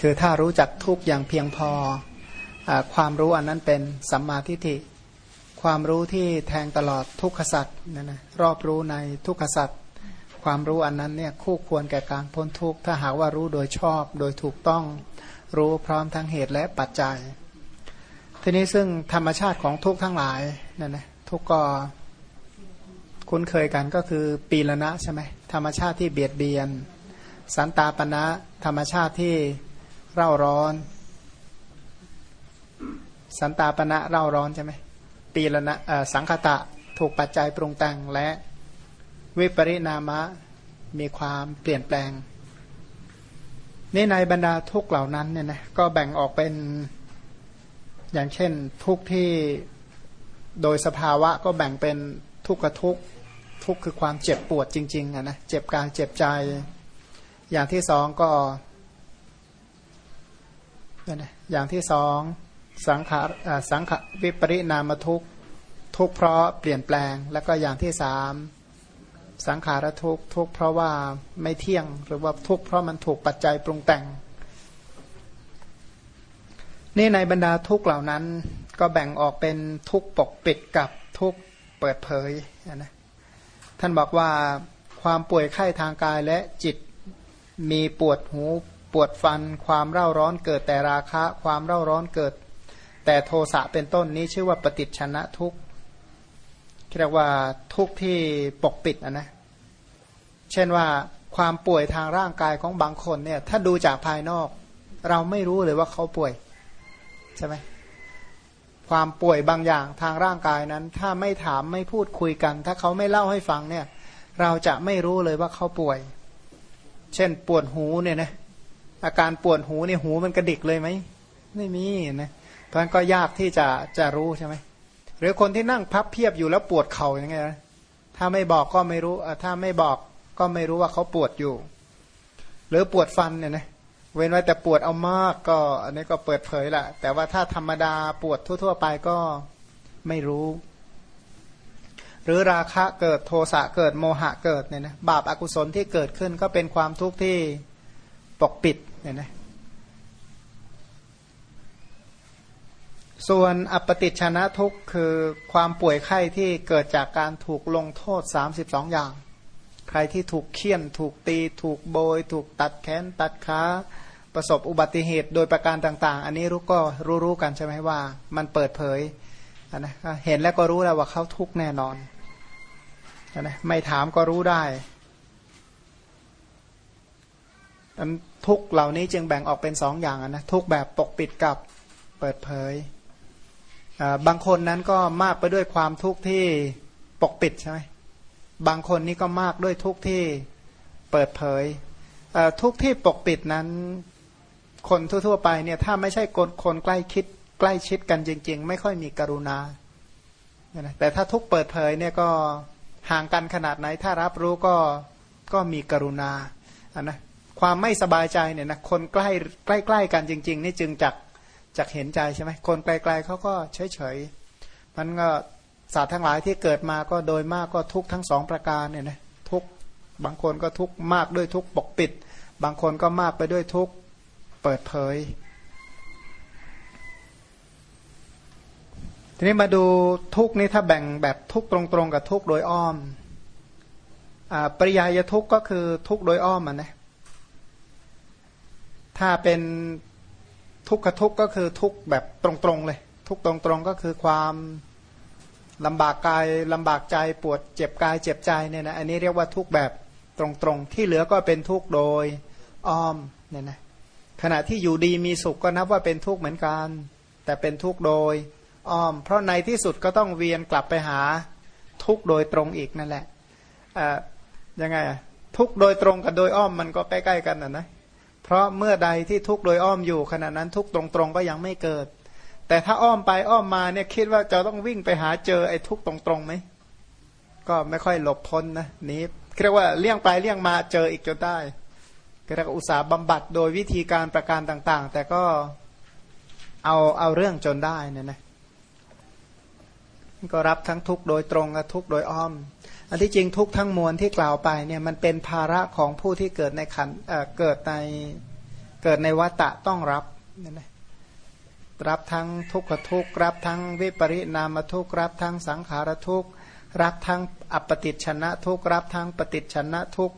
คือถ้ารู้จักทุกอย่างเพียงพออความรู้อันนั้นเป็นสัมมาทิฏฐิ ความรู้ที่แทงตลอดทุกขสัตว์นั่นนะรอบรู้ในทุกขสัตว์ความรู้อันนั้นเนี่ยคู่ควรแก่การพ้นทุกข์ถ้าหากว่ารู้โดยชอบโดยถูกต้องรู้พร้อมทั้งเหตุและปัจจัย ทีนี้ซึ่งธรรมชาติของทุกข์ทั้งหลายนั่นนะทุกข์ก็คุ้นเคยกันก็คือปีละนะใช่ไหมธรรมชาติที่เบียดเบียน สันตาปณะ ธรรมชาติที่เร่าร้อน สันตาปณะเร่าร้อนใช่ไหมปีละนะเอ่อสังคตะถูกปัจจัยปรุงแต่งและวิปริณามะมีความเปลี่ยนแปลงนี่ในบรรดาทุกเหล่านั้นเนี่ยนะก็แบ่งออกเป็นอย่างเช่นทุกที่โดยสภาวะก็แบ่งเป็นทุกขทุกทุกคือความเจ็บปวดจริงๆอะนะเจ็บกายเจ็บใจ อย่างที่สองก็อย่างที่สองสังขารสังขวิปริณามทุกทุกเพราะเปลี่ยนแปลง แล้วก็อย่างที่สามสังขารทุกทุกเพราะว่าไม่เที่ยงหรือว่าทุกเพราะมันถูกปัจจัยปรุงแต่ง นี่ในบรรดาทุกเหล่านั้นก็แบ่งออกเป็นทุกปกปิดกับทุกเปิดเผยนะท่านบอกว่าความป่วยไข้ทางกายและจิต มีปวดหูปวดฟัน ความเร่าร้อนเกิดแต่ราคะ ความเร่าร้อนเกิด แต่โทสะเป็นต้นนี้ชื่อว่าปฏิชนะทุกข์เรียกว่าทุกข์ที่ปกปิดนะนะ เช่นว่าความป่วยทางร่างกายของบางคนเนี่ย ถ้าดูจากภายนอก เราไม่รู้เลยว่าเขาป่วยใช่ไหมความป่วยบางอย่างทางร่างกายนั้น ถ้าไม่ถามไม่พูดคุยกัน ถ้าเขาไม่เล่าให้ฟังเนี่ย เราจะไม่รู้เลยว่าเขาป่วย เช่นปวดหูเนี่ยนะอาการปวดหูเนี่ยหูมันกระดิกเลยไหมไม่มีนะเพราะฉะนั้นก็ยากที่จะจะรู้ใช่ไหมหรือคนที่นั่งพับเพียบอยู่แล้วปวดเข่าอย่างเงี้ยนะถ้าไม่บอกก็ไม่รู้ถ้าไม่บอกก็ไม่รู้ว่าเขาปวดอยู่ หรือปวดฟันเนี่ยนะเว้นไว้แต่ปวดเอามากก็ อันนี้ก็เปิดเผยแหละแต่ว่าถ้าธรรมดาปวดทั่ว ๆ ไปก็ไม่รู้ หรือราคะเกิดโทสะเกิดโมหะเกิดเนี่ยนะบาปอากุศลที่เกิดขึ้นก็เป็นความทุกข์ที่ปกปิดเนี่ยนะส่วนอปติชนะทุกข์คือความป่วยไข้ที่เกิดจากการถูกลงโทษ 32 อย่าง ใครที่ถูกเคี่ยน ถูกตี ถูกโบย ถูกตัดแขนตัดขาประสบอุบัติเหตุโดยประการต่าง ๆ อันนี้รู้ก็รู้ๆกันใช่ไหมว่า มันเปิดเผยนะเห็นแล้วก็รู้แล้วว่าเขาทุกข์แน่นอน นะไม่ถามก็รู้ได้ทุกเหล่านี้จึงแบ่งออกเป็นสองอย่างนะทุกแบบปกปิดกับเปิดเผย บางคนนั้นก็มากไปด้วยความทุกข์ที่ปกปิดใช่ไหมบางคนนี่ก็มากด้วยทุกข์ที่เปิดเผย ทุกข์ที่ปกปิดนั้นคนทั่วๆไปเนี่ยถ้าไม่ใช่คนคนใกล้คิดใกล้ชิดกันจริง ๆ ไม่ค่อยมีกรุณาแต่ถ้าทุกเปิดเผยเนี่ยก็ ห่างกันขนาดไหนถ้ารับรู้ก็ก็มีกรุณาอันนะความไม่สบายใจเนี่ยนะคนใกล้ใกล้ๆกันจริง ๆ นี่จึงจักจักเห็นใจใช่ไหมคนไกลๆเขาก็เฉยๆมันก็สัตว์ทั้งหลายที่เกิดมาก็โดยมากก็ทุกทั้งสองประการเนี่ยนะทุกบางคนก็ทุกมากด้วยทุกปกปิด บางคนก็มากไปด้วยทุกเปิดเผย ทีนี้มาดูทุกนี้ถ้าแบ่งแบบทุกตรงๆกับทุกโดยอ้อมอปริยายทุกก็คือทุกโดยอ้อมอะนะถ้าเป็นทุกขทุกก็คือทุกแบบตรงๆเลย ทุกตรงๆก็คือความลำบากกายลำบากใจปวดเจ็บกายเจ็บใจเนี่ยนะอันนี้เรียกว่าทุกแบบตรงๆ ที่เหลือก็เป็นทุกโดยอ้อมเนี่ยนะขณะที่อยู่ดีมีสุขก็นับว่าเป็นทุกเหมือนกัน แต่เป็นทุกโดย อ้อม เพราะในที่สุดก็ต้องเวียนกลับไปหาทุกโดยตรงอีกนั่นแหละอ่ายังไงทุกโดยตรงกับโดยอ้อมมันก็ใกล้ๆกันนะนะเพราะเมื่อใดที่ทุกโดยอ้อมอยู่ขณะนั้นทุกตรงๆก็ยังไม่เกิด แต่ถ้าอ้อมไปอ้อมมาเนี่ยคิดว่าจะต้องวิ่งไปหาเจอไอ้ทุกตรงๆไหมก็ไม่ค่อยหลบพ้นนะนี้เรียกว่าเลี่ยงไปเลี่ยงมาเจออีกจนได้ก็เรียกอุตสาห์บำบัดโดยวิธีการประการต่างๆ แต่ก็เอาเอาเรื่องจนได้นี่ยนะ ก็รับทั้งทุกโดยตรงและทุกโดยอ้อม อันที่จริงทุกทั้งมวลที่กล่าวไปเนี่ยมันเป็นภาระของผู้ที่เกิดในขันเเกิดในเกิดในวัตตะต้องรับนี่นะรับทั้งทุกขทุกรับทั้งวิปริณามทุกรับทั้งสังขารทุกรับทั้งอัปติชนะทุกรับทั้งปฏิชนะทุก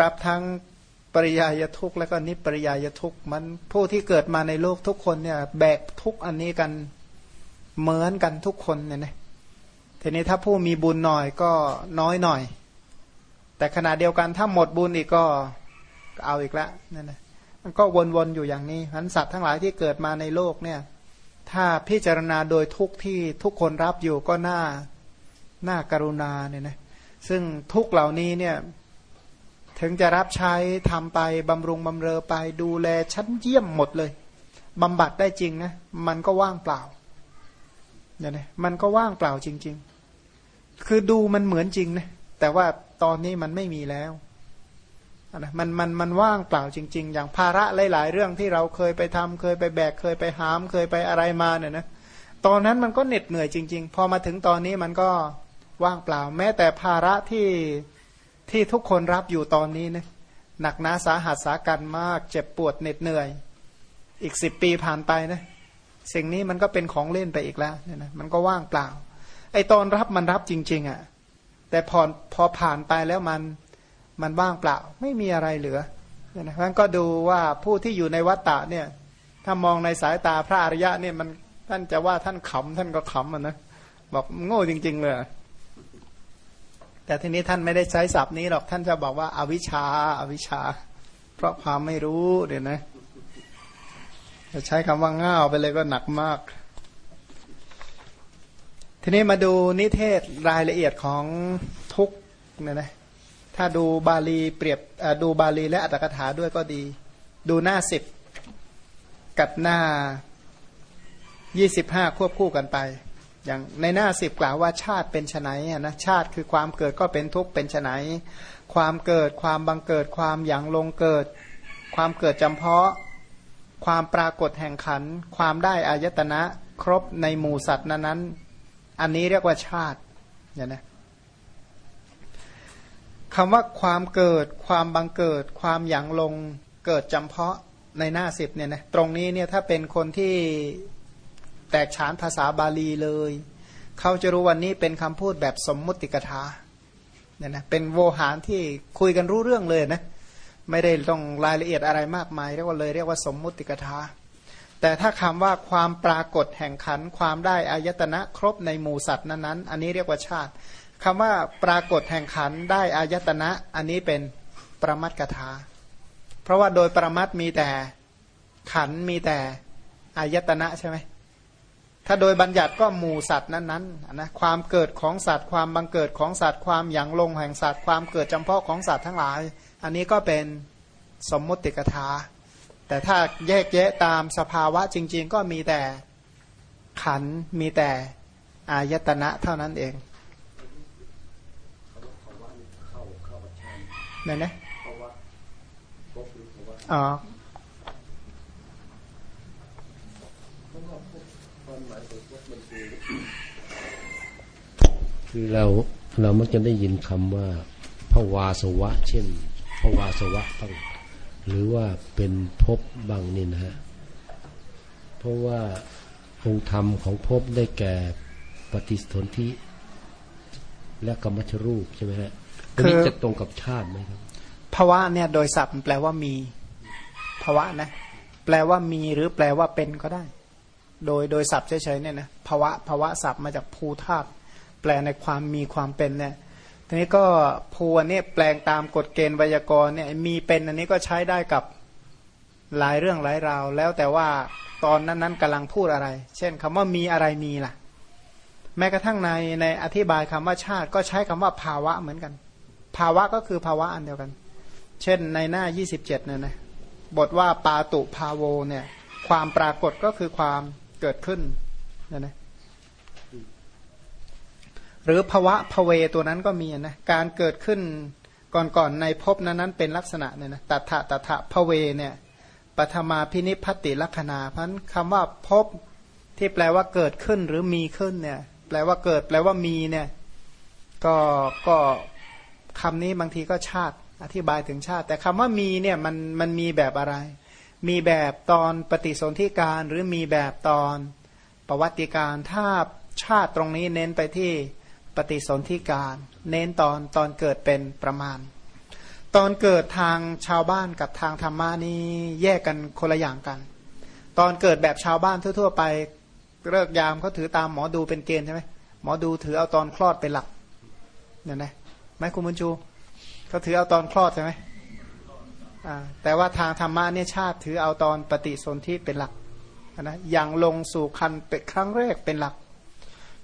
รับทั้งปริยายทุกแล้วก็นิปริยายทุกมันผู้ที่เกิดมาในโลกทุกคนเนี่ยแบกทุกอันนี้กัน เหมือนกันทุกคนเนี่ยนะทีนี้ถ้าผู้มีบุญหน่อยก็น้อยหน่อย แต่ขณะเดียวกันถ้าหมดบุญอีกก็เอาอีกล้วนั่นนะมันก็วนๆอยู่อย่างนี้พันสัตว์ทั้งหลายที่เกิดมาในโลกเนี่ย ถ้าพิจารณาโดยทุกที่ทุกคนรับอยู่ก็น่าน่าการุณาเนี่ยนะซึ่งทุกเหล่านี้เนี่ยถึงจะรับใช้ทำไปบำรุงบำเรอไปดูแลชั้นเยี่ยมหมดเลยบำบัดได้จริงนะมันก็ว่างเปล่า เนี่ยนะมันก็ว่างเปล่าจริง ๆ คือดูมันเหมือนจริงนะแต่ว่าตอนนี้มันไม่มีแล้วนะมันมันมันว่างเปล่าจริง ๆ อย่างภาระหลาย ๆ เรื่องที่เราเคยไปทำเคยไปแบกเคยไปหามเคยไปอะไรมาเนี่ยนะตอนนั้นมันก็เหน็ดเหนื่อยจริง ๆ พอมาถึงตอนนี้มันก็ว่างเปล่า แม้แต่ภาระที่ที่ทุกคนรับอยู่ตอนนี้นะหนักหนาสาหัสสากันมาก เจ็บปวดเหน็ดเหนื่อย อีกสิบปีผ่านไปนะ สิ่งนี้มันก็เป็นของเล่นไปอีกแล้วเนี่ยนะมันก็ว่างเปล่า ไอตอนรับมันรับจริง ๆอะ่ะแต่พอพอผ่านไปแล้วมันมันว่างเปล่า ไม่มีอะไรเหลือเนี่ยนะเพราะก็ดูว่าผู้ที่อยู่ในวัฏฏะเนี่ยถ้ามองในสายตาพระอริยะเนี่ยมันท่านจะว่าท่านขำท่านก็ขำอะนะบอกโง่จริง ๆ เลย แต่ทีนี้ท่านไม่ได้ใช้ศัพท์นี้หรอกท่านจะบอกว่าอาวิชชาอาวิชชา เพราะความไม่รู้เดี๋ยนะ จะใช้คำว่าง่าวไปเลยก็หนักมาก ทีนี้มาดูนิเทศรายละเอียดของทุกเนี่ยนะถ้าดูบาลีเปรียบดูบาลีและอัตถกถาด้วยก็ดี ดูหน้าสิบกับหน้ายี่สิบห้าควบคู่กันไป อย่างในหน้าสิบกล่าวว่าชาติเป็นไนนะชาติคือความเกิดก็เป็นทุกข์เป็นไนความเกิดความบังเกิดความหยังลงเกิด ความเกิดจำเพาะ ความปรากฏแห่งขัน ความได้อายตนะ ครบในหมู่สัตว์นั้นนอันนี้เรียกว่าชาติอย่างนะคำว่าความเกิด ความบังเกิด ความหยั่งลงเกิดจำเพาะในหน้าสิบเนี่ยนะตรงนี้เนี่ยถ้าเป็นคนที่แตกฉานภาษาบาลีเลย เขาจะรู้วันนี้เป็นคำพูดแบบสมมุติกถาเนี่ยนะเป็นโวหารที่คุยกันรู้เรื่องเลยนะ ไม่ได้ต้องรายละเอียดอะไรมากมายเรียกว่าเลยเรียกว่าสมมุติกถาแต่ถ้าคำว่าความปรากฏแห่งขันความได้อายตนะครบในหมู่สัตว์นั้นๆ อันนี้เรียกว่าชาติคำว่าปรากฏแห่งขันได้อายตนะ อันนี้เป็นประมัดกถาเพราะว่าโดยประมัดมีแต่ขันมีแต่อายตนะใช่ไหมถ้าโดยบัญญัติก็หมู่สัตว์นั้นๆนะความเกิดของสัตว์ ความบังเกิดของสัตว์ ความหยั่งลงแห่งสัตว์ ความเกิดจำเพาะของสัตว์ทั้งหลาย อันนี้ก็เป็นสมมติกถา แต่ถ้าแยกแยะตามสภาวะจริง ๆ ก็มีแต่ขันมีแต่อายตนะเท่านั้นเองนั่นนะอ๋อคือเราเรามักจะได้ยินคำว่าภวาสวะ เช่น ภวาสวะบ้างหรือว่าเป็นภพบางนี่นะฮะเพราะว่าองค์ธรรมของภพได้แก่ปฏิสนธิและกรรมชรูปใช่ไหมฮะคือจะตรงกับชาติไหมครับภาวะเนี่ยโดยศัพท์แปลว่ามีภาวะนะ แปลว่ามีหรือแปลว่าเป็นก็ได้ โดยโดยศัพท์เฉยๆเนี่ยนะภาวะภาวะศัพท์มาจากภูธาตุแปลในความมีความเป็นเนี่ย ทีนี้ก็ภูอันนี้แปลงตามกฎเกณฑ์ไวยากรณ์เนี่ยมีเป็นอันนี้ก็ใช้ได้กับหลายเรื่องหลายราว แล้วแต่ว่าตอนนั้นนั้นกำลังพูดอะไร เช่นคำว่ามีอะไรมีล่ะ แม้กระทั่งในในอธิบายคำว่าชาติ ก็ใช้คำว่าภาวะเหมือนกัน ภาวะก็คือภาวะอันเดียวกัน เช่นในหน้า 27เนี่ยนะบทว่าปาตุภาโวเนี่ยความปรากฏก็คือความเกิดขึ้นนะนะ หรือภาวะภเวตัวนั้นก็มีนะการเกิดขึ้นก่อนๆในภพนั้นนั้นเป็นลักษณะเนี่ยนะตัทะตัทะภเวเนี่ยปฐมาพินิพัติลักษณะเพราะคำว่าภพที่แปลว่าเกิดขึ้นหรือมีขึ้นเนี่ย แปลว่าเกิด แปลว่ามีเนี่ย ก็ก็คำนี้บางทีก็ชาติ อธิบายถึงชาติ แต่คำว่ามีเนี่ยมันมันมีแบบอะไร มีแบบตอนปฏิสนธิการหรือมีแบบตอนประวัติการถ้าชาติตรงนี้เน้นไปที่ ปฏิสนธิการ เน้นตอนตอนเกิดเป็นประมาณ ตอนเกิดทางชาวบ้านกับทางธรรมะนี่แยกกันคนละอย่างกัน ตอนเกิดแบบชาวบ้านทั่ว ๆ ไปเลิกยามเขาถือตามหมอดูเป็นเกณฑ์ใช่ไหมหมอดูถือเอาตอนคลอดเป็นหลักเนี่ยนะไหมคุณบุญชูเขาถือเอาตอนคลอดใช่ไหมแต่ว่าทางธรรมะเนี่ยชาติถือเอาตอนปฏิสนธิเป็นหลักนะอย่างลงสู่คันเป็นครั้งแรกเป็นหลัก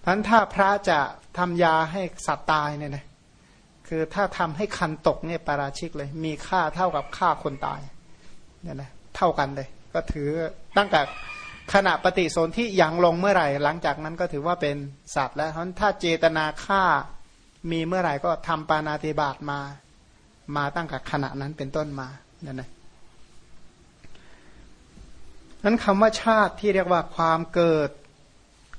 พันถ้าพระจะทำยาให้สัตว์ตายเนี่ยนะคือถ้าทำให้คันตกเนี่ยปาราชิกเลย มีค่าเท่ากับค่าคนตายเนี่ยนะเท่ากันเลย ก็ถือตั้งแต่ขณะปฏิสนธิยังลงเมื่อไหร่ หลังจากนั้นก็ถือว่าเป็นสัตว์แล้วเพราะถ้าเจตนาฆ่ามีเมื่อไหร่ก็ทำปานาติบาตมา มาตั้งแต่ขณะนั้นเป็นต้นมาเนี่ยนะนั้นคำว่าชาติที่เรียกว่าความเกิด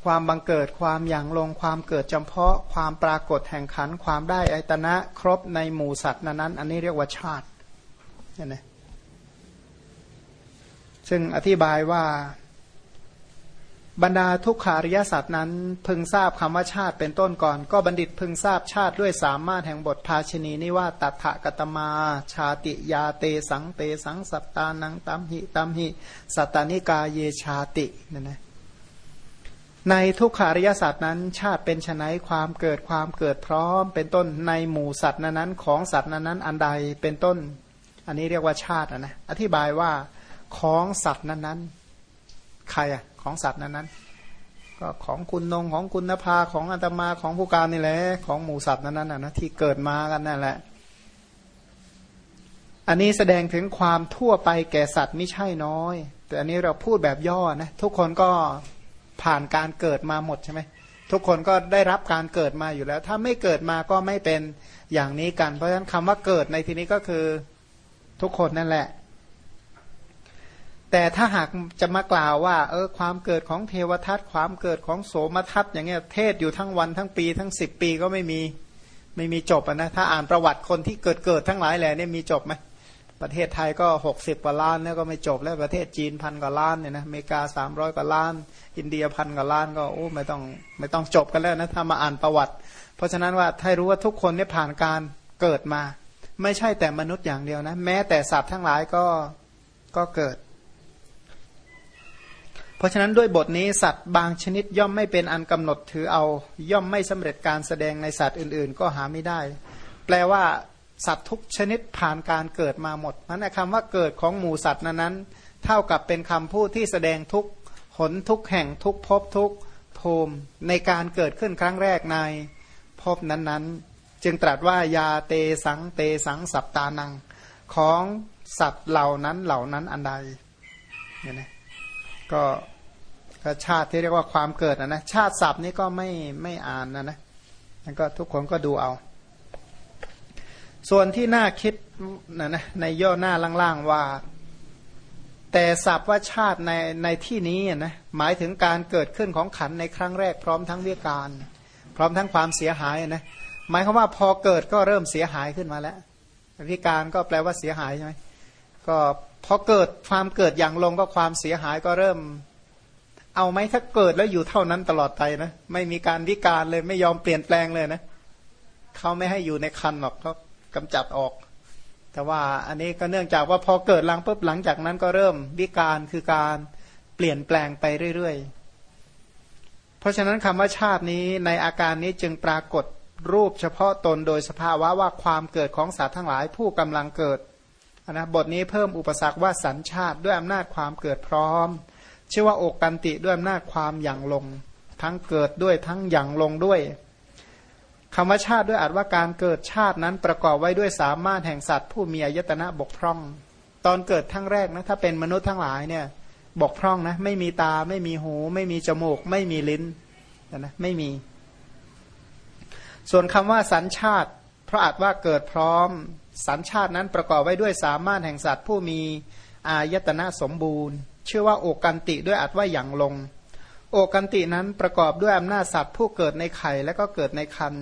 ความบังเกิดความอย่างลงความเกิดจำเพาะ ความปรากฏแห่งขันความได้อตนะครบในหมู่สัตว์นั้น อันนี้เรียกว่าชาติเนี่ยนะซึ่งอธิบายว่าบรรดาทุกขาริยสัตว์นั้น พึงทราบคำว่าชาติเป็นต้นก่อน ก็บัณฑิตพึงทราบชาติด้วยสามารถแห่งบทภาชนีนี้ว่าตัถกตมา ชาติยาเตสังเตสังสัตตานังตัมหิตัมหิ สัตตานิกาเยชาตินั่นนะ ในทุกขาริยศาสตว์นั้น ชาติเป็นไนความเกิดความเกิดพร้อม เป็นต้นในหมู่สัตว์นั้นของสัตว์นั้นอันใดเป็นต้น อันนี้เรียกว่าชาตินะอธิบายว่าของสัตว์นั้นๆ ใครอะของสัตว์นั้นนั้นก็ของคุณนงของคุณนภาของอัตมาของผู้การนี่แหละของหมู่สัตว์นั้นนั้นนะที่เกิดมากันนั่นแหละ อันนี้แสดงถึงความทั่วไปแก่สัตว์ไม่ใช่น้อย แต่อันนี้เราพูดแบบย่อนะทุกคนก็ ผ่านการเกิดมาหมดใช่ไหมทุกคนก็ได้รับการเกิดมาอยู่แล้ว ถ้าไม่เกิดมาก็ไม่เป็นอย่างนี้กัน เพราะฉะนั้นคำว่าเกิดในที่นี้ก็คือทุกคนนั่นแหละ แต่ถ้าหากจะมากล่าวว่า เออความเกิดของเทวทัตความเกิดของโสมทัตอย่างเงี้ยเทศอยู่ทั้งวันทั้งปีทั้งสิบปีก็ไม่มีไม่มีจบนะถ้าอ่านประวัติคนที่เกิดเกิดทั้งหลายแหล่นี่มีจบไหม ประเทศไทยก็หกสิบกว่าล้านเนี่ยก็ไม่จบแล้วประเทศจีนพันกว่าล้านเนี่ยนะอเมริกาสามร้อยกว่าล้าน อินเดียพันกว่าล้านก็โอ้ไม่ต้องไม่ต้องจบกันแล้วนะถ้ามาอ่านประวัติ เพราะฉะนั้นว่าให้รู้ว่าทุกคนเนี่ยผ่านการเกิดมา ไม่ใช่แต่มนุษย์อย่างเดียวนะ แม้แต่สัตว์ทั้งหลายก็ก็เกิด เพราะฉะนั้นด้วยบทนี้สัตว์บางชนิดย่อมไม่เป็นอันกำหนดถือเอา ย่อมไม่สำเร็จการแสดงในสัตว์อื่น ๆ ก็หาไม่ได้ แปลว่า สัตว์ทุกชนิดผ่านการเกิดมาหมดนั้นคำว่าเกิดของหมูสัตว์นั้นนเท่ากับเป็นคำพูดที่แสดงทุกหนทุกแห่งทุกภพทุกภูมิในการเกิดขึ้นครั้งแรกในภพนั้นๆ จึงตรัสว่ายาเตสังเตสังสัปตานัง ของสัตว์เหล่านั้นเหล่านั้นอันใดเนี่ยนะก็ก็ชาติที่เรียกว่าความเกิดนะนะชาติศัพท์นี่ก็ไม่ไม่อ่านนะนะนั่นก็ทุกคนก็ดูเอา ส่วนที่น่าคิดนะนะในย่อหน้าล่างๆว่า แต่ศัพท์ว่าชาติในในที่นี้นะหมายถึงการเกิดขึ้นของขันในครั้งแรกพร้อมทั้งวิการ พร้อมทั้งความเสียหายนะหมายความว่าพอเกิดก็เริ่มเสียหายขึ้นมาแล้ววิการก็แปลว่าเสียหายใช่ไหมก็พอเกิดความเกิดอย่างลงก็ความเสียหายก็เริ่ม เอาไหมถ้าเกิดแล้วอยู่เท่านั้นตลอดไปนะไม่มีการวิการเลยไม่ยอมเปลี่ยนแปลงเลยนะเขาไม่ให้อยู่ในคันหรอกเขา กำจัดออก แต่ว่าอันนี้ก็เนื่องจากว่าพอเกิดลังปุ๊บหลังจากนั้นก็เริ่มวิการคือการเปลี่ยนแปลงไปเรื่อยๆ เพราะฉะนั้นคำว่าชาตินี้ในอาการนี้จึงปรากฏรูปเฉพาะตนโดยสภาวะว่าความเกิดของสัตว์ทั้งหลายผู้กำลังเกิดนะบทนี้เพิ่มอุปสรรคว่าสัญชาติด้วยอำนาจความเกิดพร้อม ชื่อว่าอกกันติด้วยอำนาจความหยั่งลง ทั้งเกิดด้วยทั้งหยั่งลงด้วย คำว่าชาติด้วยอาจว่าการเกิดชาตินั้นประกอบไว้ด้วยสามารถแห่งสัตว์ผู้มีอายตนะบกพร่อง ตอนเกิดทั้งแรกนะถ้าเป็นมนุษย์ทั้งหลายเนี่ยบกพร่องนะไม่มีตาไม่มีหู ไม่มีจมูก ไม่มีลิ้นนะไม่มี ส่วนคำว่าสัญชาติ เพราะอาจว่าเกิดพร้อม สัญชาตินั้นประกอบไว้ด้วยสามารถแห่งสัตว์ผู้มีอายตนะสมบูรณ์ ชื่อว่าโอกันติด้วยอัดว่าอย่างลง โอกันตินั้นประกอบด้วยอำนาจสัตว์ผู้เกิดในไข่และก็เกิดในคัน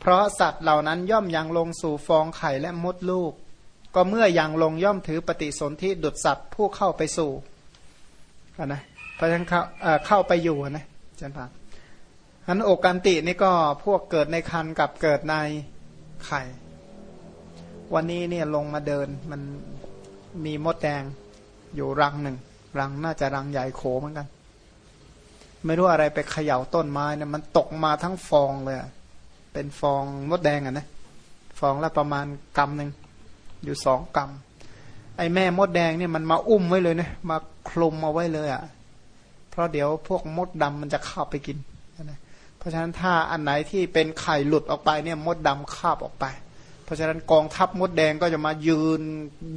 เพราะสัตว์เหล่านั้นย่อมยังลงสู่ฟองไข่และมดลูก ก็เมื่อยังลงย่อมถือปฏิสนธิดุดสัตว์ผู้เข้าไปสู่นะเพราะฉะนั้นเข้าเข้าไปอยู่นะอาจารย์พานอันโอกันตินี่ก็พวกเกิดในคันกับเกิดในไข่ วันนี้เนี่ยลงมาเดินมันมีมดแดงอยู่รังหนึ่ง รังน่าจะรังใหญ่โขเหมือนกัน ไม่รู้อะไรไปเขย่าต้นไม้เนี่ยมันตกมาทั้งฟองเลยเป็นฟองมดแดงอะนะฟองละประมาณกำหนึ่งอยู่สองกำไอ้แม่มดแดงเนี่ยมันมาอุ้มไว้เลยนะมาคลุมเอาไว้เลยอะ่ะ เพราะเดี๋ยวพวกมดดำมันจะเข้าไปกินนะเพราะฉะนั้นถ้าอันไหนที่เป็นไข่หลุดออกไปเนี่ยมดดำคาบออกไป เพราะฉะนั้นกองทัพมดแดงก็จะมายืน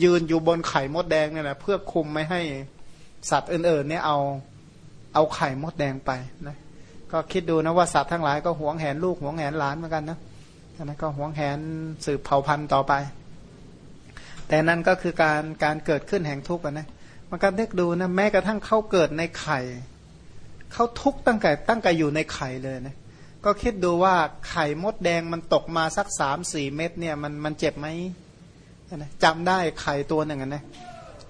ยืนอยู่บนไข่มดแดงเนี่ยแหละเพื่อคุมไม่ให้สัตว์อื่นๆเนี่ยเอา เอาไข่มดแดงไปนะก็คิดดูนะว่าสัตว์ทั้งหลายก็หวงแหนลูกหวงแหนหลานเหมือนกันนะนะก็หวงแหนสืบเผ่าพันธุ์ต่อไป แต่นั่นก็คือการการเกิดขึ้นแห่งทุกข์นะมันก็เด็กดูนะแม้กระทั่งเขาเกิดในไข่เขาทุกข์ตั้งแต่ตั้งแต่อยู่ในไข่เลยนะก็คิดดูว่าไข่มดแดงมันตกมาสักสามสี่เม็ดเนี่ยมันมันเจ็บไหมนะจำได้ไข่ตัวหนึ่งนะ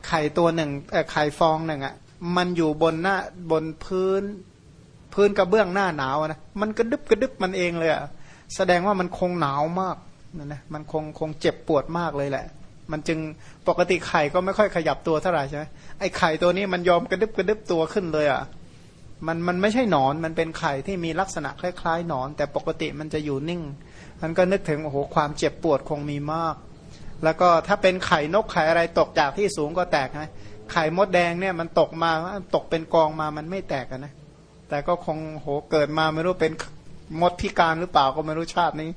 ไข่ตัวหนึ่งไข่ฟองหนึ่งอะ มันอยู่บนหน้าบนพื้น พื้นกระเบื้องหน้าหนาวนะมันกระดึบกระดึบมันเองเลยอะแสดงว่ามันคงหนาวมากนะนะมันคงคงเจ็บปวดมากเลยแหละ มันจึงปกติไข่ก็ไม่ค่อยขยับตัวเท่าไหร่ใช่ไหมไอไข่ตัวนี้มันยอมกระดึบกระดึบตัวขึ้นเลยอะ่ะมันมันไม่ใช่หนอนมันเป็นไข่ที่มีลักษณะคล้ายๆหนอน แต่ปกติมันจะอยู่นิ่ง มันก็นึกถึงโอ้โหความเจ็บปวดคงมีมาก แล้วก็ถ้าเป็นไข่นกไข่อะไรตกจากที่สูงก็แตกนะ ไข่มดแดงเนี่ยมันตกมาตกเป็นกองมามันไม่แตกนะ แต่ก็คงโหเกิดมาไม่รู้เป็นมดพิการหรือเปล่าก็ไม่รู้ชาตินี้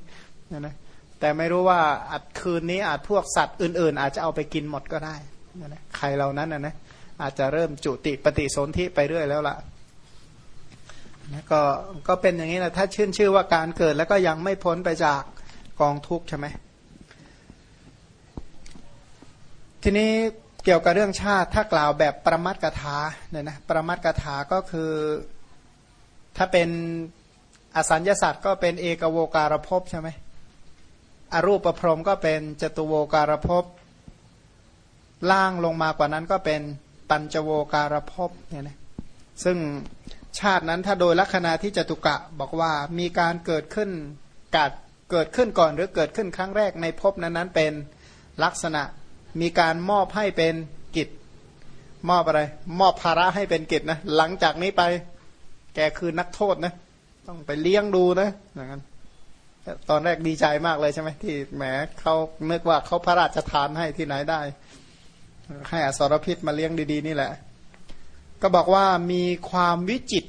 นะนะแต่ไม่รู้ว่าอาจคืนนี้อาจพวกสัตว์อื่น ๆ อาจจะเอาไปกินหมดก็ได้นะไข่เหล่านั้นนะนะอาจจะเริ่มจุติปฏิสนธิไปเรื่อยแล้วล่ะนะก็ก็เป็นอย่างนี้แหละถ้าชื่นชื่อว่าการเกิดแล้วก็ยังไม่พ้นไปจากกองทุกข์ใช่ไหมทีนี้ เกี่ยวกับเรื่องชาติถ้ากล่าวแบบประมัดกถาเนี่ยนะประมัดกถาก็คือถ้าเป็นอสัญญาสัตว์ก็เป็นเอกโวการภพใช่ไหมอรูปประพรมก็เป็นจตุโวการภพล่างลงมากว่านั้นก็เป็นปัญจโวการภพเนี่ยนะซึ่งชาตินั้นถ้าโดยลักษณะที่จตุกะบอกว่ามีการเกิดขึ้นกาดเกิดขึ้นก่อนหรือเกิดขึ้นครั้งแรกในภพนั้นนั้นเป็นลักษณะ มีการมอบให้เป็นกิจ มอบอะไร มอบภาระให้เป็นกิจนะ หลังจากนี้ไป แกคือนักโทษนะ ต้องไปเลี้ยงดูนะอย่างนั้นตอนแรกดีใจมากเลยใช่ไหมที่แหมเขาเนึกว่าเขาพระราชทานให้ที่ไหนได้ ให้อสรพิษมาเลี้ยงดี ๆ นี่แหละ ก็บอกว่ามีความวิจิต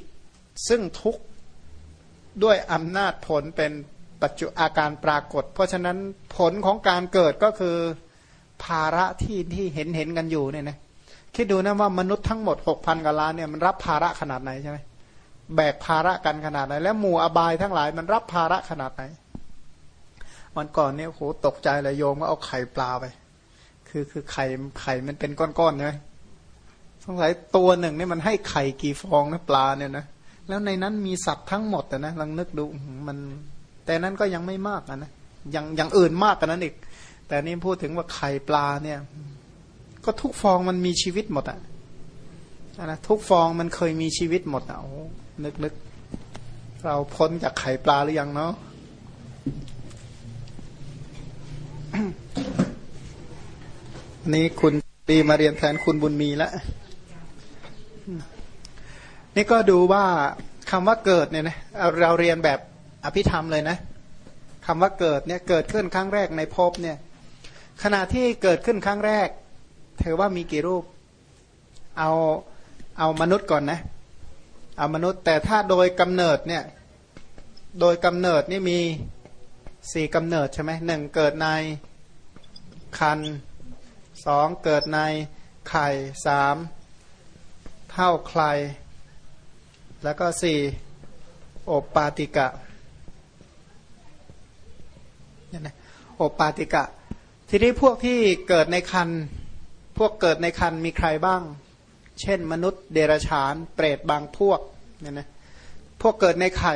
ซึ่งทุกข์ด้วยอำนาจผลเป็นปัจจุอาการปรากฏ เพราะฉะนั้นผลของการเกิดก็คือ ภาระที่ที่เห็นเห็นกันอยู่เนี่ยนะคิดดูนะว่ามนุษย์ทั้งหมดหกพันกว่าล้านเนี่ยมันรับภาระขนาดไหนใช่ไหมแบกภาระกันขนาดไหน แล้วหมู่อบายทั้งหลายมันรับภาระขนาดไหนวันก่อนเนี่ยโหตกใจเลยโยมก็เอาไข่ปลาไป คือคือไข่ไข่มันเป็นก้อนๆใช่ไหมสงสัยตัวหนึ่งเนี่ยมันให้ไข่กี่ฟองนะปลาเนี่ยนะแล้วในนั้นมีสัตว์ทั้งหมดนะลังนึกดูมัน แต่นั้นก็ยังไม่มากนะยังยังอื่นมากกันนั้นอีก แต่นี่พูดถึงว่าไข่ปลาเนี่ย ก็ทุกฟองมันมีชีวิตหมดอะนะทุกฟองมันเคยมีชีวิตหมดอะโอ้นึกนึกเราพ้นจากไข่ปลาหรือยังเนาะนี่คุณปีมาเรียนแทนคุณบุญมีแล้วนี่ก็ดูว่าคำว่าเกิดเนี่ยนะเราเรียนแบบอภิธรรมเลยนะคำว่าเกิดเนี่ยเกิดขึ้นครั้งแรกในภพเนี่ย ขณะที่เกิดขึ้นครั้งแรก เธอว่ามีกี่รูป เอาเอามนุษย์ก่อนนะ เอามนุษย์แต่ถ้าโดยกำเนิดเนี่ย โดยกำเนิดนี่มีสี่กำเนิดใช่ไหมหนึ่งเกิดในคันสองเกิดในไข่สามเท่าใคร แล้วก็สี่โอปาติกะเนี่ยนะโอปาติกะ ทีนี้พวกที่เกิดในคัน พวกเกิดในคันมีใครบ้าง เช่น มนุษย์เดรัจฉาน เปรตบางพวกเนี่ยนะพวกเกิดในไข่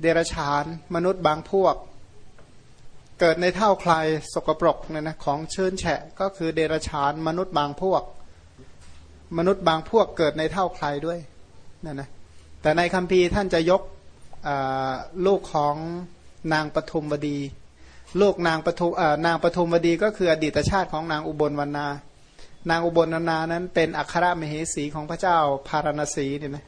เดรัจฉาน มนุษย์บางพวก เกิดในเท่าใครสกปรกเนี่ยนะของเชิญแฉะก็คือเดรัจฉาน มนุษย์บางพวก มนุษย์บางพวกเกิดในเท่าใครด้วยนั่นนะแต่ในคัมภีร์ท่านจะยกลูกของนางปทุมวดี ลูกนางปทุนางปทุมวดีก็คืออดีตชาติของนางอุบลวรรณานางอุบลวรรณานั้นเป็นอัครมเหสีของพระเจ้าพารณสีเนี่ยนะ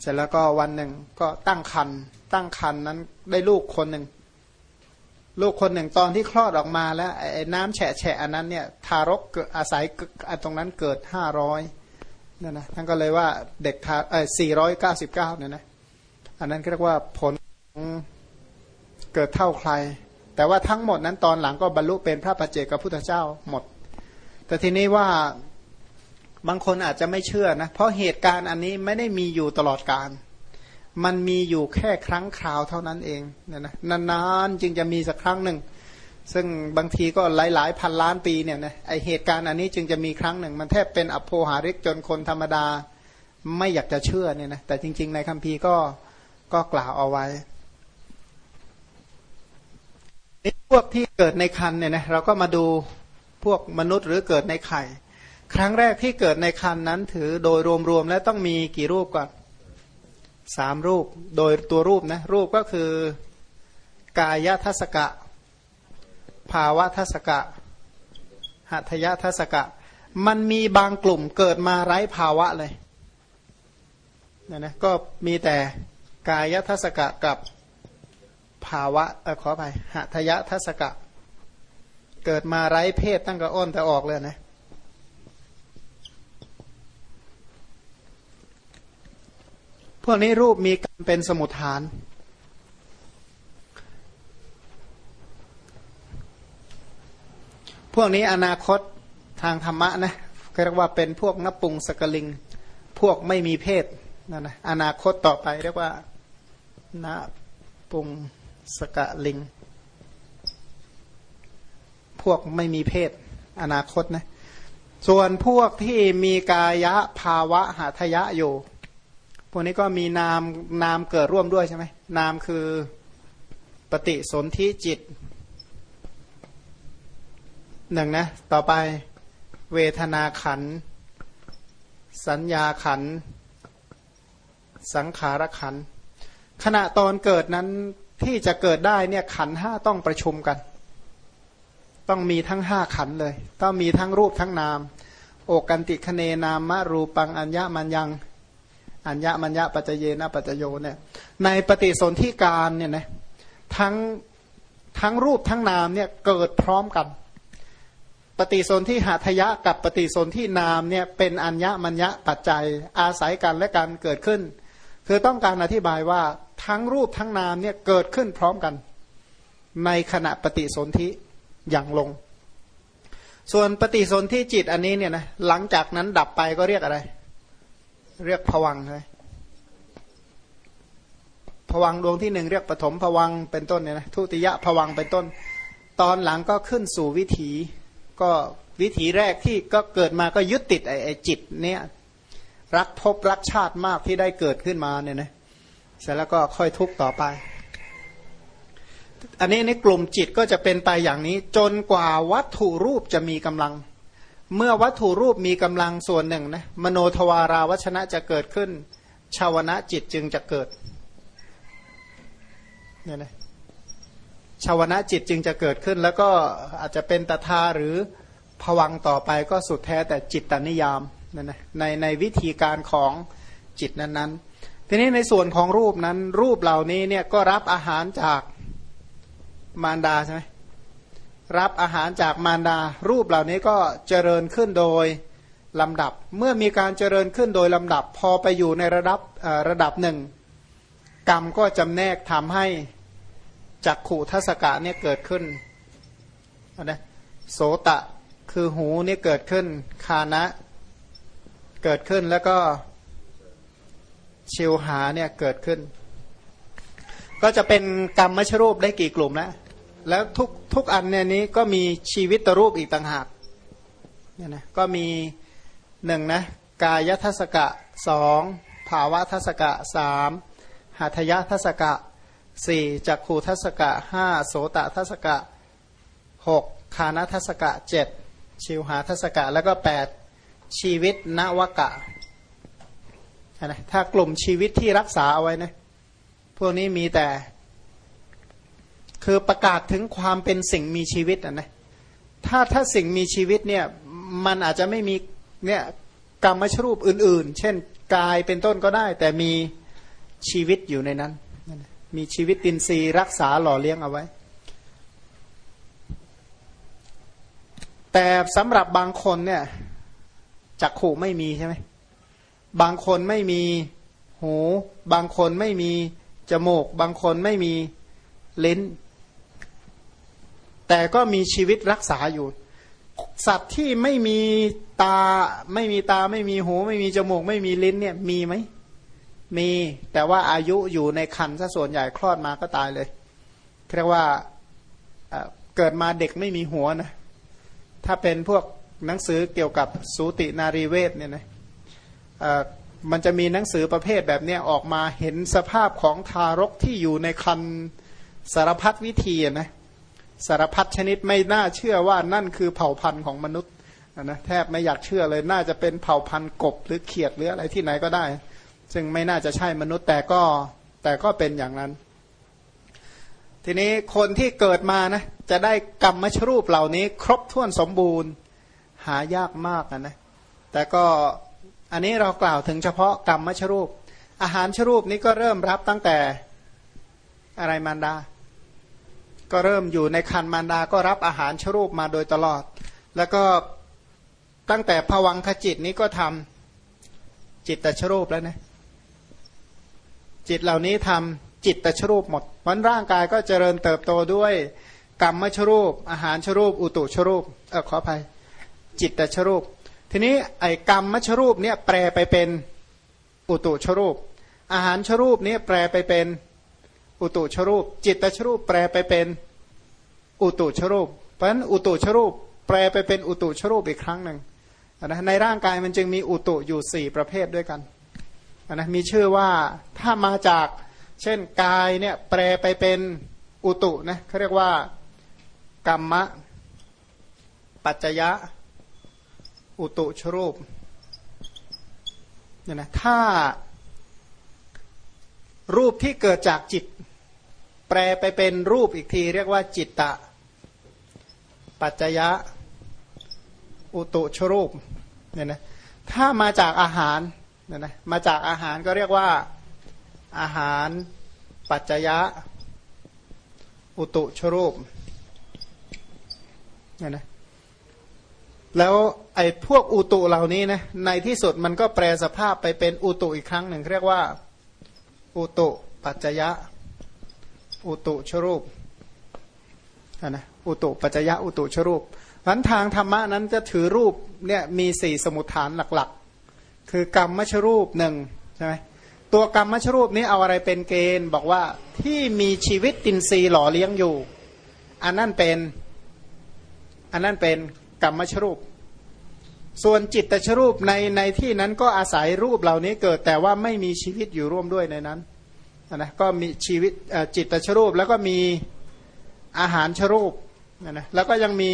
เสร็จแล้วก็วันหนึ่งก็ตั้งคันตั้งคันนั้นได้ลูกคนหนึ่งลูกคนหนึ่งตอนที่คลอดออกมาแล้วไอ้น้ำแฉะแฉะอันนั้นเนี่ยทารกอาศัยตรงนั้นเกิดห้าร้อยนั่นนะท่านก็เลยว่าเด็กทาเออสี่ร้อยเก้าสิบเก้าเนี่ยนะอันนั้นเรียกว่าผลเกิดเท่าใคร แต่ว่าทั้งหมดนั้นตอนหลังก็บรรลุเป็นพระปัจเจกพุทธเจ้าหมด แต่ทีนี้ว่าบางคนอาจจะไม่เชื่อนะ เพราะเหตุการณ์อันนี้ไม่ได้มีอยู่ตลอดการมันมีอยู่แค่ครั้งคราวเท่านั้นเองนะนะนานๆจึงจะมีสักครั้งหนึ่ง ซึ่งบางทีก็หลายๆ พันล้านปีเนี่ยนะไอเหตุการณ์อันนี้จึงจะมีครั้งหนึ่ง มันแทบเป็นอโภหาริกจนคนธรรมดาไม่อยากจะเชื่อเนี่ยนะแต่จริง ๆ ในคัมภีร์ก็ก็กล่าวเอาไว้ พวกที่เกิดในคันเนี่ยนะเราก็มาดูพวกมนุษย์หรือเกิดในไข่ ครั้งแรกที่เกิดในคันนั้นถือโดยรวมๆแล้วต้องมีกี่รูปก่อนสามรูปโดยตัวรูปนะรูปก็คือกายทัศกะ ภาวะทัศกะ หัตยทัศกะ มันมีบางกลุ่มเกิดมาไร้ภาวะเลยนะนะก็มีแต่กายทัศกะกับ ภาวะเออขอไปหัตยทัศกะ เกิดมาไร้เพศตั้งแต่อ้นแต่ออกเลยนะพวกนี้รูปมีการเป็นสมุทฐาน พวกนี้อนาคตทางธรรมะนะเรียกว่าเป็นพวกนปุงสกลิง พวกไม่มีเพศนั่นนะอนาคตต่อไปเรียกว่านปุง สกลิง พวกไม่มีเพศ อนาคตนะ ส่วนพวกที่มีกายะภาวะหาทยะอยู่ พวกนี้ก็มีนามนามเกิดร่วมด้วยใช่ไหมนามคือปฏิสนธิจิตหนึ่งนะ ต่อไปเวทนาขัน สัญญาขัน สังขารขัน ขณะตอนเกิดนั้น ที่จะเกิดได้เนี่ยขันห้าต้องประชุมกัน ต้องมีทั้งห้าขันเลย ต้องมีทั้งรูปทั้งนาม โอกันติคเนนามะรูปังอัญญามันยังอัญญมัญญปัจเจเยนะปัจโยเนี่ยในปฏิสนธิการเนี่ยนะทั้งทั้งรูปทั้งนามเนี่ยเกิดพร้อมกัน ปฏิสนธิหาทยะกับปฏิสนธินามเนี่ยเป็นอัญญมัญญปัจจัยอาศัยกันและการเกิดขึ้น คือต้องการอธิบายว่า ทั้งรูปทั้งนามเนี่ยเกิดขึ้นพร้อมกัน ในขณะปฏิสนธิอย่างลง ส่วนปฏิสนธิจิตอันนี้เนี่ยนะหลังจากนั้นดับไปก็เรียกอะไร เรียกผวังเลยผวังดวงที่หนึ่งเรียกปฐมผวังเป็นต้นเนี่ยนะทุติยะผวังเป็นต้น ตอนหลังก็ขึ้นสู่วิถี ก็วิถีแรกที่ก็เกิดมาก็ยึดติดไอ้จิตเนี่ยรักพบรักชาติมากที่ได้เกิดขึ้นมาเนี่ยนะ เสร็จแล้วก็ค่อยทุกข์ต่อไป อันนี้ในกลุ่มจิตก็จะเป็นไปอย่างนี้ จนกว่าวัตถุรูปจะมีกำลัง เมื่อวัตถุรูปมีกำลังส่วนหนึ่งนะมโนทวาราวชนะจะเกิดขึ้น ชาวนะจิตจึงจะเกิดเนี่ยนะชาวนะจิตจึงจะเกิดขึ้น แล้วก็อาจจะเป็นตถาหรือผวังต่อไปก็สุดแท้แต่จิตตนิยามนั่นนะในในวิธีการของจิตนั้นๆ ทีนี้ในส่วนของรูปนั้น รูปเหล่านี้เนี่ยก็รับอาหารจากมารดาใช่ไหมรับอาหารจากมารดา รูปเหล่านี้ก็เจริญขึ้นโดยลำดับ เมื่อมีการเจริญขึ้นโดยลำดับ พอไปอยู่ในระดับระดับหนึ่ง กรรมก็จำแนกทำให้จักขู่ทัศกะเนี่ยเกิดขึ้นนะโสตะคือหูเนี่ยเกิดขึ้น คานะเกิดขึ้นแล้วก็ ชิวหาเนี่ยเกิดขึ้น ก็จะเป็นกรรมมชรูปได้กี่กลุ่มแล้วแล้วทุกทุกอันเนี่ยนี้ก็มีชีวิตตรูปอีกต่างหากเนี่ยนะก็มีหนึ่งนะกายทัศกะสองภาวะทัศกะสามหัตยทัศกะสี่จักขูทัศกะห้าโสตทัศกะหกคานาทศกะเจ็ดชิวหาทัศกะแล้วก็แปดชีวิตนวกะ นะถ้ากลุ่มชีวิตที่รักษาเอาไว้นะ พวกนี้มีแต่ คือประกาศถึงความเป็นสิ่งมีชีวิตนะนะถ้าถ้าสิ่งมีชีวิตเนี่ยมันอาจจะไม่มีเนี่ยกรรมชรูปอื่น ๆ เช่นกายเป็นต้นก็ได้ แต่มีชีวิตอยู่ในนั้น มีชีวิตตินทรีย์รักษาหล่อเลี้ยงเอาไว้ แต่สำหรับบางคนเนี่ยจักขู่ไม่มีใช่ไหม บางคนไม่มีหู บางคนไม่มีจมูก บางคนไม่มีลิ้น แต่ก็มีชีวิตรักษาอยู่ สัตว์ที่ไม่มีตาไม่มีตาไม่มีหู ไม่มีจมูก ไม่มีลิ้นเนี่ยมีไหมมีแต่ว่าอายุอยู่ในคันซะส่วนใหญ่คลอดมาก็ตายเลยเรียกว่าเกิดมาเด็กไม่มีหัวนะถ้าเป็นพวกหนังสือเกี่ยวกับสูตินารีเวทเนี่ยนะ มันจะมีหนังสือประเภทแบบนี้ออกมาเห็นสภาพของทารกที่อยู่ในคันสารพัดวิธีนะสารพัดชนิดไม่น่าเชื่อว่านั่นคือเผ่าพันธุ์ของมนุษย์นะแทบไม่อยากเชื่อเลยน่าจะเป็นเผ่าพันธุ์กบหรือเขียดหรืออะไรที่ไหนก็ได้ ซึ่งไม่น่าจะใช่มนุษย์แต่ก็แต่ก็เป็นอย่างนั้น ทีนี้คนที่เกิดมานะจะได้กรรมชรูปเหล่านี้ ครบถ้วนสมบูรณ์ หายากมากนะแต่ก็ อันนี้เรากล่าวถึงเฉพาะกรรมมชรูป อาหารชรูปนี้ก็เริ่มรับตั้งแต่อะไรมารดา ก็เริ่มอยู่ในคันมารดาก็รับอาหารชรูปมาโดยตลอด แล้วก็ตั้งแต่ผวังขจิตนี้ก็ทำจิตตชรูปแล้วนะจิตเหล่านี้ทำจิตตชรูปหมดวันร่างกายก็เจริญเติบโตด้วยกรรมมชรูป อาหารชรูป อุตุชรูปเออขออภัยจิตตชรูป ทีนี้ไอ้กรรมมชรูปเนี่ยแปลไปเป็นอุตุชรูป อาหารชรูปเนี่ยแปลไปเป็นอุตุชรูป จิตตชรูปแปลไปเป็นอุตุชรูป เพราะฉะนั้นอุตุชรูป แปลไปเป็นอุตุชรูปอีกครั้งหนึ่งนะในร่างกายมันจึงมีอุตุอยู่สี่ประเภทด้วยกันนะมีชื่อว่าถ้ามาจากเช่นกายเนี่ยแปลไปเป็นอุตุนะเขาเรียกว่ากรรมะ ปัจจยะ อุตุชรูปเนี่ยนะถ้ารูปที่เกิดจากจิต แปลไปเป็นรูปอีกที เรียกว่าจิตตะ ปัจจยะ อุตุชรูปเนี่ยนะถ้ามาจากอาหารเนี่ยนะมาจากอาหารก็เรียกว่าอาหาร ปัจจยะ อุตุชรูปเนี่ยนะแล้ว ไอ้พวกอุตุเหล่านี้นะในที่สุดมันก็แปลสภาพไปเป็นอุตุอีกครั้งหนึ่งเรียกว่า อุตุปัจจยะ อุตุชรูปนะอุตุปัจจยะอุตุชรูปพันทางธรรมะนั้นจะถือรูปเนี่ยมีสี่สมุทฐานหลักๆ คือกรรมมชรูปหนึ่งใช่ไหมตัวกรรมมชรูปนี้เอาอะไรเป็นเกณฑ์ บอกว่าที่มีชีวิตตินทรีย์หล่อเลี้ยงอยู่ อันนั้นเป็น อันนั้นเป็นกรรมมชรูป ส่วนจิตตชรูปในในที่นั้นก็อาศัยรูปเหล่านี้เกิดแต่ว่าไม่มีชีวิตอยู่ร่วมด้วยในนั้นนะก็มีชีวิตจิตตชรูปแล้วก็มีอาหารชรูปนะนะแล้วก็ยังมี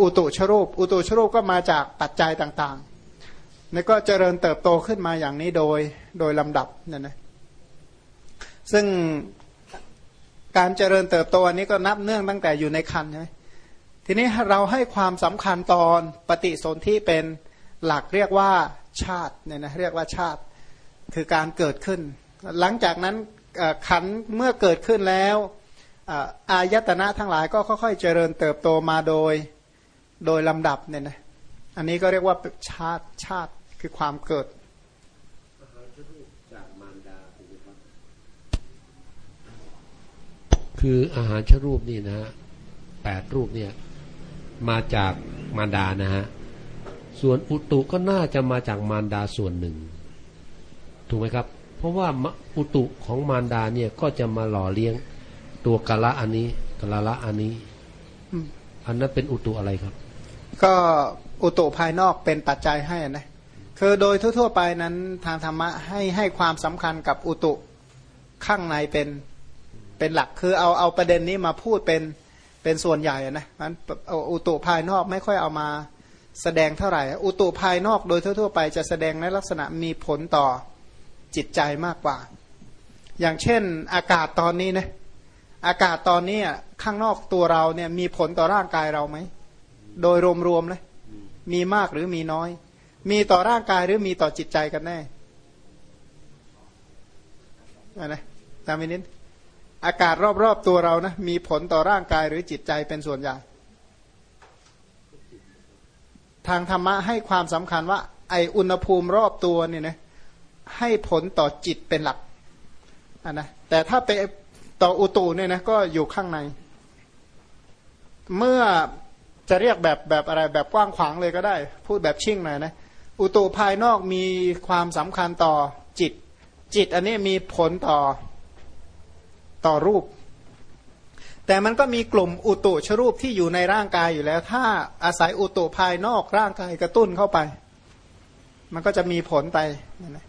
อุตุชรูป อุตุชรูปก็มาจากปัจจัยต่างๆนี่ก็เจริญเติบโตขึ้นมาอย่างนี้โดยโดยลำดับนั่นนะซึ่งการเจริญเติบโตอันนี้ก็นับเนื่องตั้งแต่อยู่ในคันใช่ไหม ทีนี้เราให้ความสำคัญตอนปฏิสนธิเป็นหลักเรียกว่าชาติเนี่ยนะเรียกว่าชาติคือการเกิดขึ้น หลังจากนั้นขันเมื่อเกิดขึ้นแล้วอายตนะทั้งหลายก็ค่อยๆ เจริญเติบโตมาโดยโดยลำดับเนี่ยนะอันนี้ก็เรียกว่าชาติชาติคือความเกิดคืออาหารชรูปนี่นะฮะแปดรูปเนี่ย มาจากมารดานะฮะ ส่วนอุตุก็น่าจะมาจากมารดาส่วนหนึ่ง ถูกไหมครับ เพราะว่าอุตุของมารดาเนี่ยก็จะมาหล่อเลี้ยงตัวกะละอันนี้กะละละอันนี้อันนั้นเป็นอุตุอะไรครับ ก็อุตุภายนอกเป็นปัจจัยให้นะคือโดยทั่ว ๆ ไปนั้นทางธรรมะให้ให้ความสำคัญกับอุตุข้างในเป็นเป็นหลักคือเอาเอาประเด็นนี้มาพูดเป็น เป็นส่วนใหญ่นะมันอุตุภายนอกไม่ค่อยเอามาแสดงเท่าไหร่ อุตุภายนอกโดยทั่ว ๆ ไปจะแสดงในลักษณะมีผลต่อจิตใจมากกว่า อย่างเช่นอากาศตอนนี้นะอากาศตอนนี้ข้างนอกตัวเราเนี่ยมีผลต่อร่างกายเราไหม โดยรวมๆเลยมีมากหรือมีน้อย มีต่อร่างกายหรือมีต่อจิตใจกันแน่นะตามนิด อากาศรอบๆตัวเรานะมีผลต่อร่างกายหรือจิตใจเป็นส่วนใหญ่ ทางธรรมะให้ความสำคัญว่า ไออุณหภูมิรอบตัวเนี่ยนะให้ผลต่อจิตเป็นหลักอะนะแต่ถ้าไปต่ออุตุเนี่ยนะก็อยู่ข้างใน เมื่อจะเรียกแบบแบบอะไรแบบกว้างขวางเลยก็ได้ พูดแบบชิ่งหน่อยนะอุตุภายนอกมีความสำคัญต่อจิต จิตอันนี้มีผลต่อ ต่อรูป แต่มันก็มีกลุ่มอุตุชรูปที่อยู่ในร่างกายอยู่แล้ว ถ้าอาศัยอุตุภายนอกร่างกายกระตุ้นเข้าไป มันก็จะมีผลไปนะ